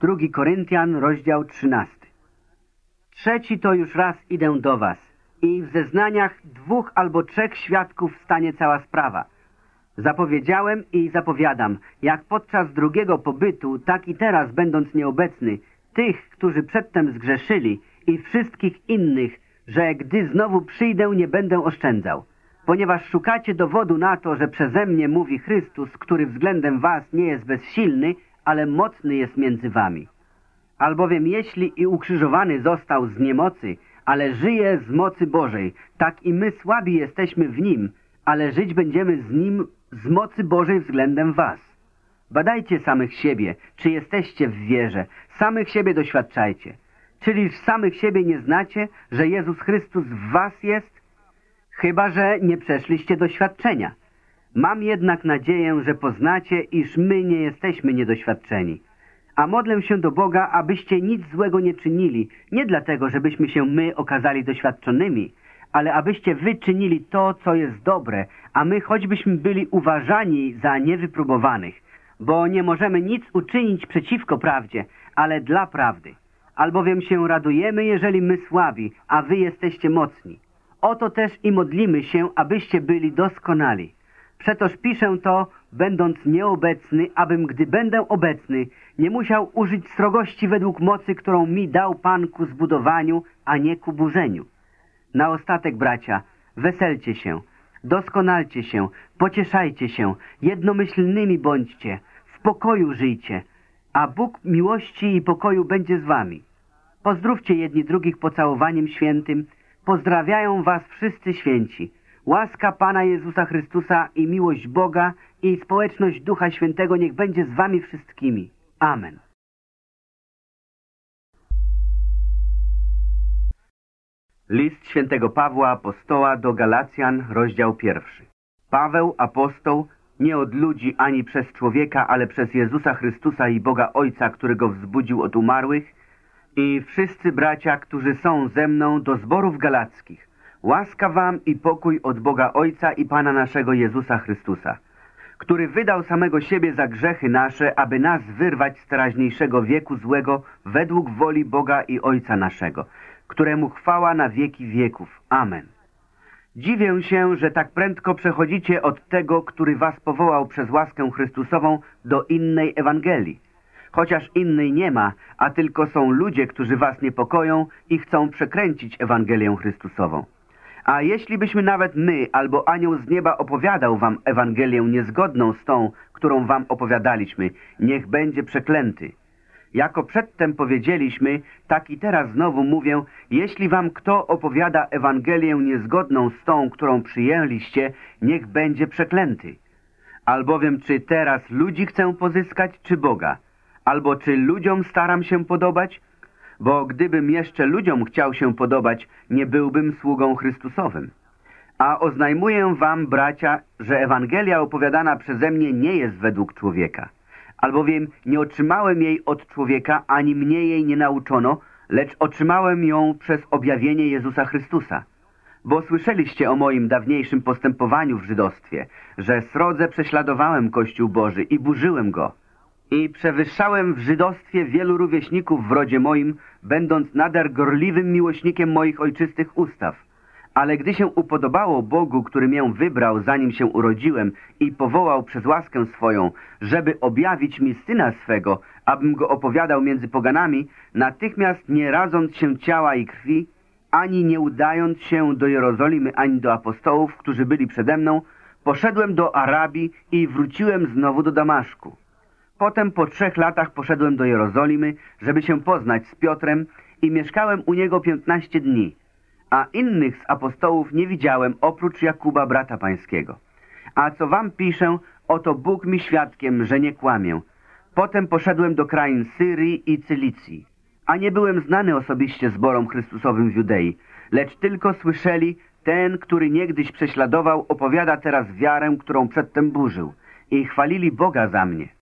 Drugi Koryntian, rozdział 13. Trzeci to już raz idę do was i w zeznaniach dwóch albo trzech świadków stanie cała sprawa. Zapowiedziałem i zapowiadam, jak podczas drugiego pobytu, tak i teraz będąc nieobecny, tych, którzy przedtem zgrzeszyli i wszystkich innych, że gdy znowu przyjdę, nie będę oszczędzał. Ponieważ szukacie dowodu na to, że przeze mnie mówi Chrystus, który względem was nie jest bezsilny, ale mocny jest między wami. Albowiem jeśli i ukrzyżowany został z niemocy, ale żyje z mocy Bożej, tak i my słabi jesteśmy w Nim, ale żyć będziemy z Nim z mocy Bożej względem was. Badajcie samych siebie, czy jesteście w wierze, samych siebie doświadczajcie. Czyliż samych siebie nie znacie, że Jezus Chrystus w was jest? Chyba, że nie przeszliście doświadczenia. Mam jednak nadzieję, że poznacie, iż my nie jesteśmy niedoświadczeni. A modlę się do Boga, abyście nic złego nie czynili, nie dlatego, żebyśmy się my okazali doświadczonymi, ale abyście wy czynili to, co jest dobre, a my choćbyśmy byli uważani za niewypróbowanych, bo nie możemy nic uczynić przeciwko prawdzie, ale dla prawdy. Albowiem się radujemy, jeżeli my słabi, a wy jesteście mocni. Oto też i modlimy się, abyście byli doskonali. Przetoż piszę to, będąc nieobecny, abym, gdy będę obecny, nie musiał użyć srogości według mocy, którą mi dał Pan ku zbudowaniu, a nie ku burzeniu. Na ostatek, bracia, weselcie się, doskonalcie się, pocieszajcie się, jednomyślnymi bądźcie, w pokoju żyjcie, a Bóg miłości i pokoju będzie z wami. Pozdrówcie jedni drugich pocałowaniem świętym, pozdrawiają was wszyscy święci. Łaska Pana Jezusa Chrystusa i miłość Boga i społeczność Ducha Świętego niech będzie z wami wszystkimi. Amen. List świętego Pawła Apostoła do Galacjan, rozdział pierwszy. Paweł, apostoł, nie od ludzi ani przez człowieka, ale przez Jezusa Chrystusa i Boga Ojca, który go wzbudził od umarłych, i wszyscy bracia, którzy są ze mną do zborów galackich. Łaska wam i pokój od Boga Ojca i Pana naszego Jezusa Chrystusa, który wydał samego siebie za grzechy nasze, aby nas wyrwać z teraźniejszego wieku złego według woli Boga i Ojca naszego, któremu chwała na wieki wieków. Amen. Dziwię się, że tak prędko przechodzicie od tego, który was powołał przez łaskę Chrystusową do innej Ewangelii. Chociaż innej nie ma, a tylko są ludzie, którzy was niepokoją i chcą przekręcić Ewangelię Chrystusową. A jeśli byśmy nawet my albo anioł z nieba opowiadał wam Ewangelię niezgodną z tą, którą wam opowiadaliśmy, niech będzie przeklęty. Jako przedtem powiedzieliśmy, tak i teraz znowu mówię, jeśli wam kto opowiada Ewangelię niezgodną z tą, którą przyjęliście, niech będzie przeklęty. Albowiem czy teraz ludzi chcę pozyskać, czy Boga? Albo czy ludziom staram się podobać? Bo gdybym jeszcze ludziom chciał się podobać, nie byłbym sługą Chrystusowym. A oznajmuję wam, bracia, że Ewangelia opowiadana przeze mnie nie jest według człowieka albowiem nie otrzymałem jej od człowieka, ani mnie jej nie nauczono, lecz otrzymałem ją przez objawienie Jezusa Chrystusa. Bo słyszeliście o moim dawniejszym postępowaniu w żydostwie, że srodze prześladowałem Kościół Boży i burzyłem go. I przewyższałem w żydostwie wielu rówieśników w rodzie moim, będąc nader gorliwym miłośnikiem moich ojczystych ustaw. Ale gdy się upodobało Bogu, który mię wybrał, zanim się urodziłem i powołał przez łaskę swoją, żeby objawić mi Syna swego, abym go opowiadał między poganami, natychmiast nie radząc się ciała i krwi, ani nie udając się do Jerozolimy, ani do apostołów, którzy byli przede mną, poszedłem do Arabii i wróciłem znowu do Damaszku. Potem po trzech latach poszedłem do Jerozolimy, żeby się poznać z Piotrem i mieszkałem u niego piętnaście dni a innych z apostołów nie widziałem oprócz Jakuba, brata pańskiego. A co wam piszę, oto Bóg mi świadkiem, że nie kłamię. Potem poszedłem do krain Syrii i Cylicji, a nie byłem znany osobiście zborom Chrystusowym w Judei, lecz tylko słyszeli, ten, który niegdyś prześladował, opowiada teraz wiarę, którą przedtem burzył i chwalili Boga za mnie.